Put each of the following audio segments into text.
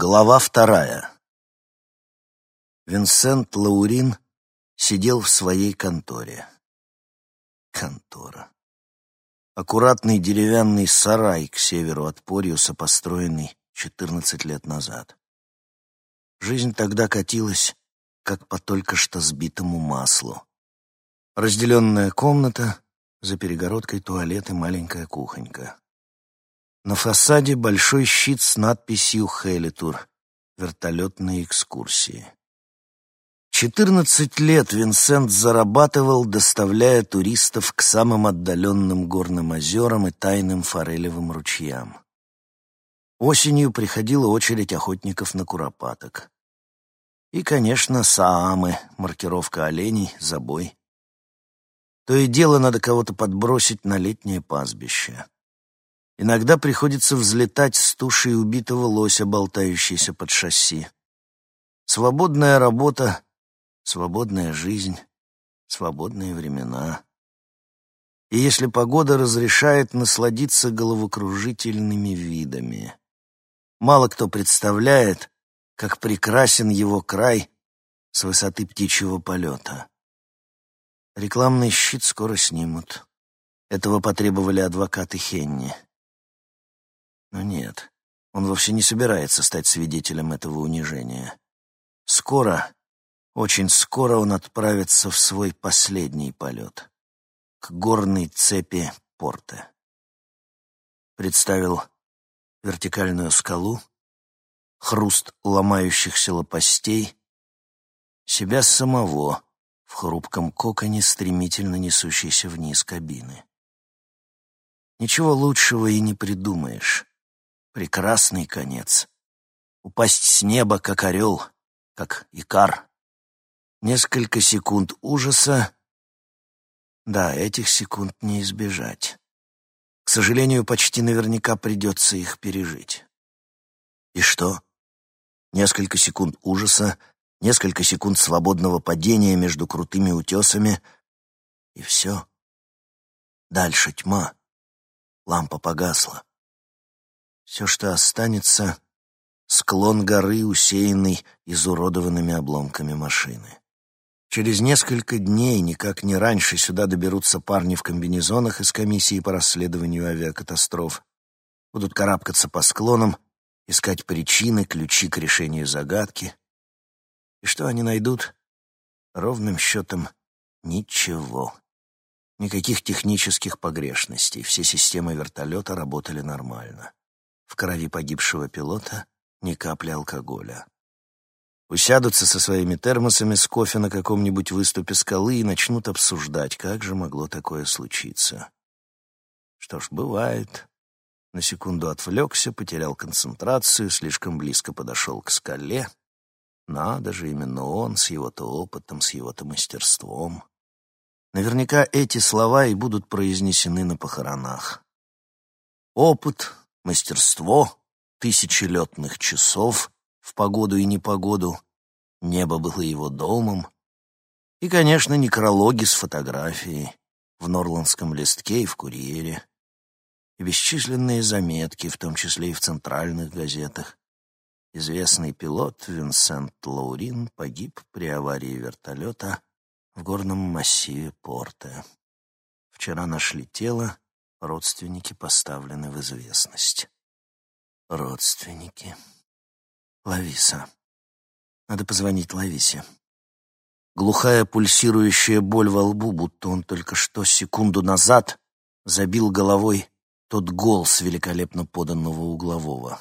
Глава вторая. Винсент Лаурин сидел в своей конторе. Контора. Аккуратный деревянный сарай к северу от Пориуса, построенный 14 лет назад. Жизнь тогда катилась, как по только что сбитому маслу. Разделенная комната, за перегородкой туалет и маленькая кухонька. На фасаде большой щит с надписью «Хелитур» — вертолетные экскурсии. Четырнадцать лет Винсент зарабатывал, доставляя туристов к самым отдаленным горным озерам и тайным форелевым ручьям. Осенью приходила очередь охотников на куропаток. И, конечно, саамы, маркировка оленей, забой. То и дело надо кого-то подбросить на летнее пастбище. Иногда приходится взлетать с тушей убитого лося, болтающейся под шасси. Свободная работа, свободная жизнь, свободные времена. И если погода разрешает насладиться головокружительными видами. Мало кто представляет, как прекрасен его край с высоты птичьего полета. Рекламный щит скоро снимут. Этого потребовали адвокаты Хенни. Но нет, он вовсе не собирается стать свидетелем этого унижения. Скоро, очень скоро он отправится в свой последний полет к горной цепи порта. Представил вертикальную скалу, хруст ломающихся лопастей, себя самого в хрупком коконе, стремительно несущейся вниз кабины. Ничего лучшего и не придумаешь. Прекрасный конец. Упасть с неба, как орел, как икар. Несколько секунд ужаса. Да, этих секунд не избежать. К сожалению, почти наверняка придется их пережить. И что? Несколько секунд ужаса, несколько секунд свободного падения между крутыми утесами, и все. Дальше тьма. Лампа погасла. Все, что останется — склон горы, усеянный изуродованными обломками машины. Через несколько дней, никак не раньше, сюда доберутся парни в комбинезонах из комиссии по расследованию авиакатастроф. Будут карабкаться по склонам, искать причины, ключи к решению загадки. И что они найдут? Ровным счетом ничего. Никаких технических погрешностей. Все системы вертолета работали нормально. В крови погибшего пилота ни капли алкоголя. Усядутся со своими термосами с кофе на каком-нибудь выступе скалы и начнут обсуждать, как же могло такое случиться. Что ж, бывает. На секунду отвлекся, потерял концентрацию, слишком близко подошел к скале. Надо же, именно он, с его-то опытом, с его-то мастерством. Наверняка эти слова и будут произнесены на похоронах. Опыт, мастерство, тысячи летных часов в погоду и непогоду, небо было его домом, и, конечно, некрологи с фотографией в Норландском листке и в «Курьере», и бесчисленные заметки, в том числе и в центральных газетах. Известный пилот Винсент Лаурин погиб при аварии вертолета в горном массиве порта. Вчера нашли тело, родственники поставлены в известность. Родственники. Лависа. Надо позвонить Лависе. Глухая пульсирующая боль во лбу, будто он только что секунду назад забил головой тот гол с великолепно поданного углового.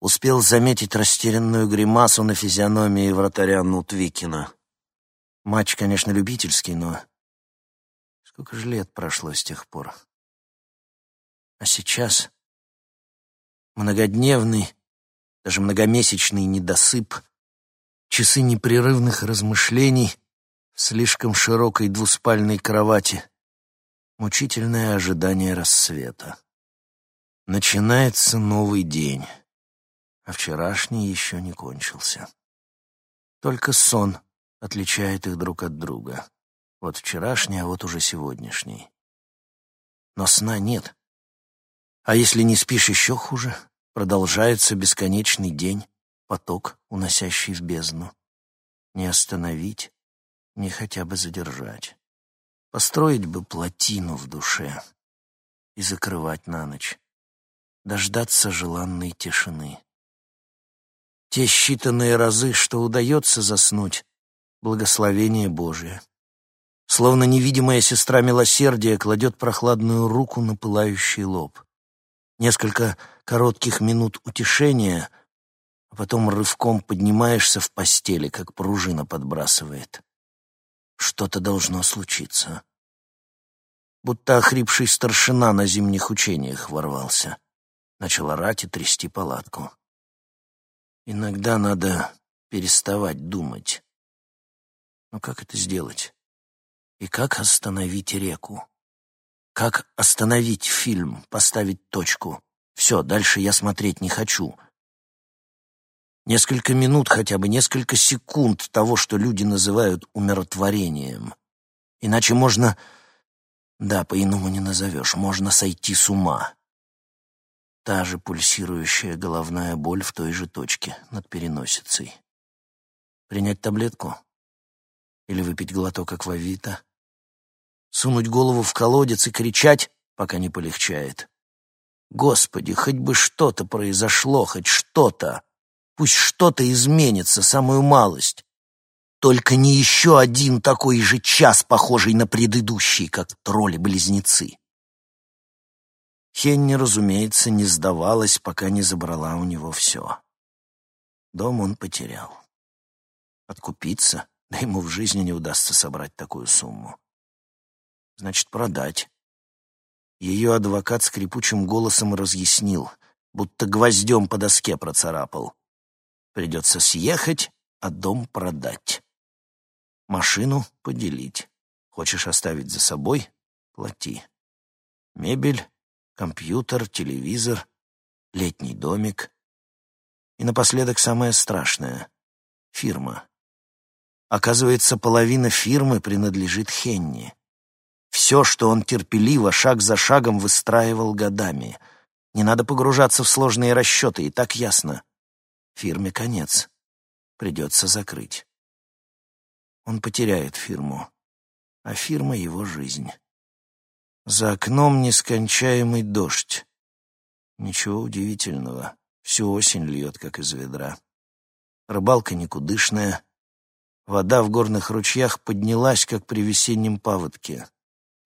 Успел заметить растерянную гримасу на физиономии вратаря Нутвикина. Матч, конечно, любительский, но сколько же лет прошло с тех пор. А сейчас многодневный, даже многомесячный недосып, часы непрерывных размышлений в слишком широкой двуспальной кровати, мучительное ожидание рассвета. Начинается новый день, а вчерашний еще не кончился. Только сон отличает их друг от друга. Вот вчерашний, а вот уже сегодняшний. Но сна нет. А если не спишь, еще хуже. Продолжается бесконечный день, поток, уносящий в бездну. Не остановить, не хотя бы задержать. Построить бы плотину в душе и закрывать на ночь. Дождаться желанной тишины. Те считанные разы, что удается заснуть, благословение Божие. Словно невидимая сестра милосердия кладет прохладную руку на пылающий лоб. Несколько коротких минут утешения, а потом рывком поднимаешься в постели, как пружина подбрасывает. Что-то должно случиться. Будто охрипший старшина на зимних учениях ворвался. Начал орать и трясти палатку. Иногда надо переставать думать. Но как это сделать? И как остановить реку? Как остановить фильм, поставить точку? Все, дальше я смотреть не хочу. Несколько минут хотя бы, несколько секунд того, что люди называют умиротворением. Иначе можно... Да, по-иному не назовешь. Можно сойти с ума. Та же пульсирующая головная боль в той же точке, над переносицей. Принять таблетку? Или выпить глоток аквавита? Сунуть голову в колодец и кричать, пока не полегчает? Господи, хоть бы что-то произошло, хоть что-то. Пусть что-то изменится, самую малость. Только не еще один такой же час, похожий на предыдущий, как тролли-близнецы. Хенни, разумеется, не сдавалась, пока не забрала у него все. Дом он потерял. Откупиться, да ему в жизни не удастся собрать такую сумму. Значит, продать. Ее адвокат скрипучим голосом разъяснил, будто гвоздем по доске процарапал. Придется съехать, а дом продать. Машину поделить. Хочешь оставить за собой — плати. Мебель, компьютер, телевизор, летний домик. И напоследок самое страшное — фирма. Оказывается, половина фирмы принадлежит Хенни. Все, что он терпеливо, шаг за шагом выстраивал годами. Не надо погружаться в сложные расчеты, и так ясно. Фирме конец. Придется закрыть. Он потеряет фирму, а фирма — его жизнь. За окном нескончаемый дождь. Ничего удивительного. Всю осень льет, как из ведра. Рыбалка никудышная. Вода в горных ручьях поднялась, как при весеннем паводке.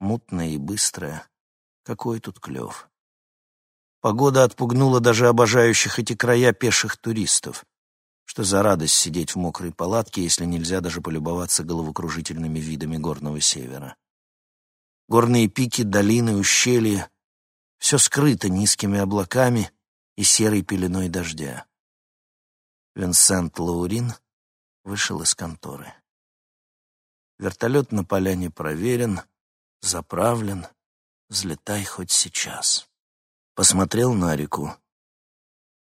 Мутная и быстрая. Какой тут клев. Погода отпугнула даже обожающих эти края пеших туристов. Что за радость сидеть в мокрой палатке, если нельзя даже полюбоваться головокружительными видами горного севера. Горные пики, долины, ущелья — все скрыто низкими облаками и серой пеленой дождя. Винсент Лаурин вышел из конторы. Вертолет на поляне проверен, заправлен, взлетай хоть сейчас посмотрел на реку.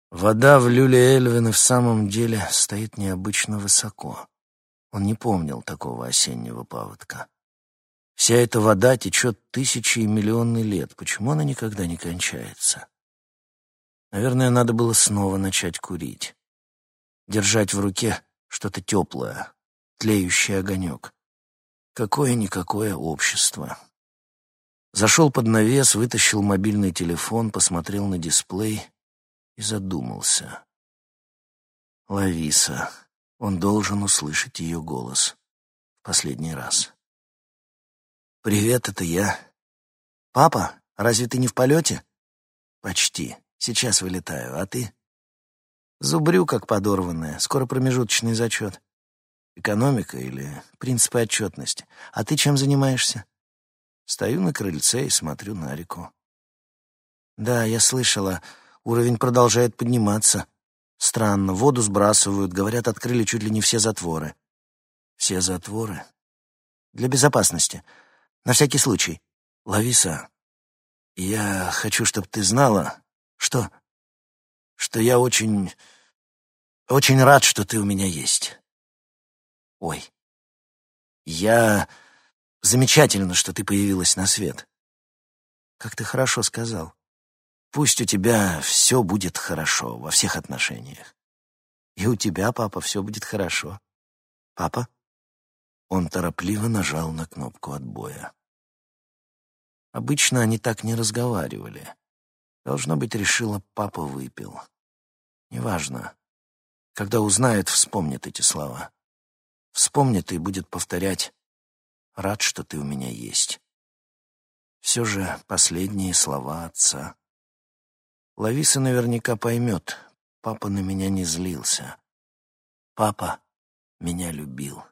Вода в люле Эльвина в самом деле стоит необычно высоко. Он не помнил такого осеннего паводка. Вся эта вода течет тысячи и миллионы лет. Почему она никогда не кончается? Наверное, надо было снова начать курить. Держать в руке что-то теплое, тлеющий огонек. Какое-никакое общество. Зашел под навес, вытащил мобильный телефон, посмотрел на дисплей и задумался. Лависа. Он должен услышать ее голос. В последний раз. «Привет, это я». «Папа, разве ты не в полете?» «Почти. Сейчас вылетаю. А ты?» «Зубрю, как подорванная. Скоро промежуточный зачет. Экономика или принципы отчетности. А ты чем занимаешься?» Стою на крыльце и смотрю на реку. Да, я слышала, уровень продолжает подниматься. Странно, воду сбрасывают, говорят, открыли чуть ли не все затворы. Все затворы? Для безопасности. На всякий случай. Лависа, я хочу, чтобы ты знала, что... что я очень... очень рад, что ты у меня есть. Ой. Я... Замечательно, что ты появилась на свет. Как ты хорошо сказал. Пусть у тебя все будет хорошо во всех отношениях. И у тебя, папа, все будет хорошо. Папа?» Он торопливо нажал на кнопку отбоя. Обычно они так не разговаривали. Должно быть, решила, папа выпил. Неважно. Когда узнает, вспомнит эти слова. Вспомнит и будет повторять «Рад, что ты у меня есть». Все же последние слова отца. Лависа наверняка поймет, папа на меня не злился. Папа меня любил.